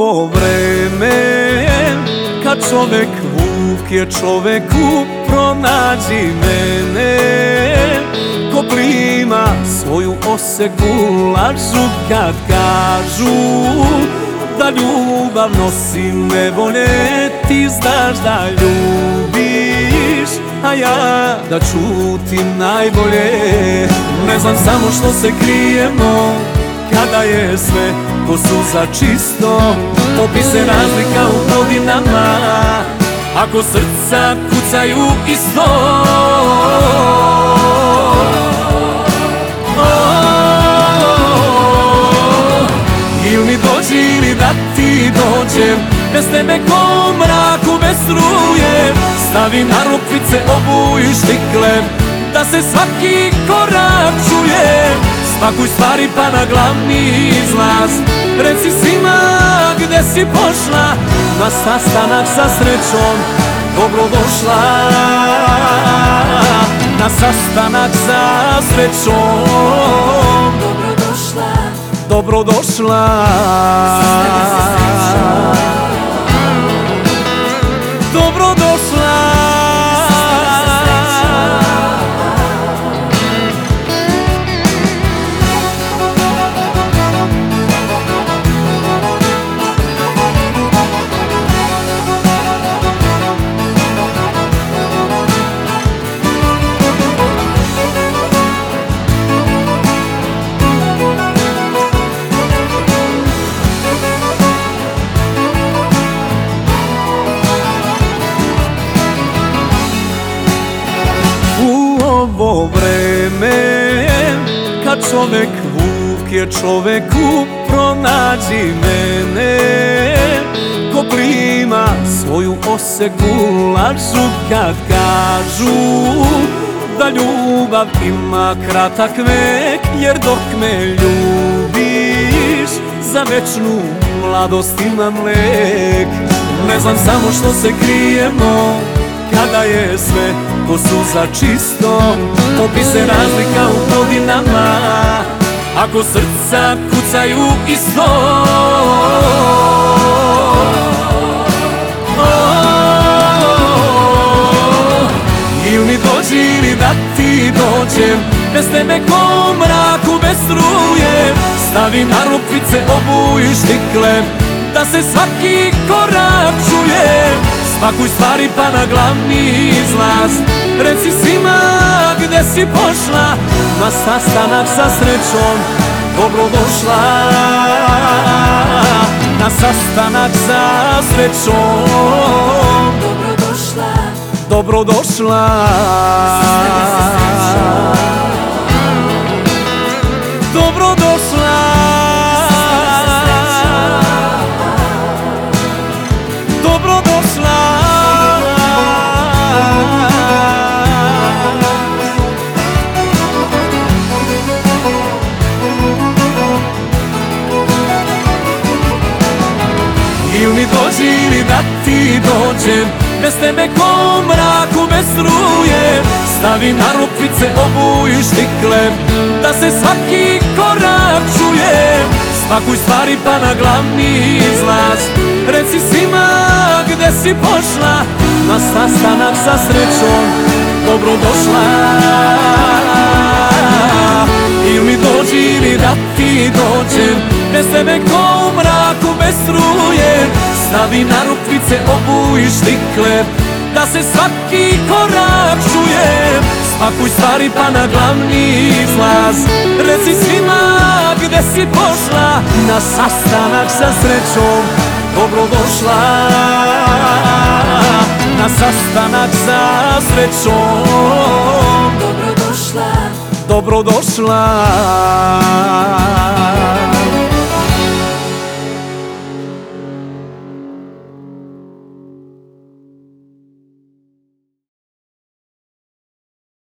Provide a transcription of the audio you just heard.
ovo vreme. Kad čovek vuk je čoveku pronađi mene. Ko plima svoju oseku lažu kad kažu Da ljubav nosi nevolje Ti znaš da ljubiš A ja da čutim najbolje. Ne znam samo što se krijemo Kada je sve ko suza čisto Topi se razlika u godinama. Ako srca kucaju isto Ili mi dođi ili da ti dođem Bez tebe ko mraku bez Stavi na rukvice obu i štikle Da se svaki korak čuje Spakuj stvari pa na glavni izlaz. Reci svima gde si pošla Na sastanak sa srećom Dobrodošla. Na sastanak sa srećom Dobrodošla. Dobrodošla ovo vreme Kad čovek vuk je čoveku pronađi mene. Ko plima svoju oseku lažu kad kažu Da ljubav ima kratak vek Jer dok me ljubiš Za večnu mladost imam lek. Ne znam samo što se krijemo kada je sve ko suza čisto Topi se razlika u godinama. Ako srca kucaju isto Ili mi dođi ili da ti dođem Bez tebe ko mraku bez struje. Stavim na rukvice obu i štikle Da se svaki korak čuje Spakuj stvari pa na glavni izlaz. Reci svima gde si pošla Na sastanak sa srećom Dobrodošla. Na sastanak sa srećom Dobrodošla. Dobrodošla Ili ili da ti dođem Bez tebe ko mraku bez struje. Stavim na obu i štikle Da se svaki korak čuje. Spakuj stvari pa na glavni izlaz. Reci svima gde si pošla Na sastanak sa srećom Dobrodošla. Ili mi dođi ili da ti dođem Bez tebe ko Stavi na rukvice obu i štikle Da se svaki korak čuje. Spakuj stvari pa na glavni izlaz. Reci svima gde si pošla Na sastanak sa srećom Dobrodošla Na sastanak sa srećom Dobrodošla Dobrodošla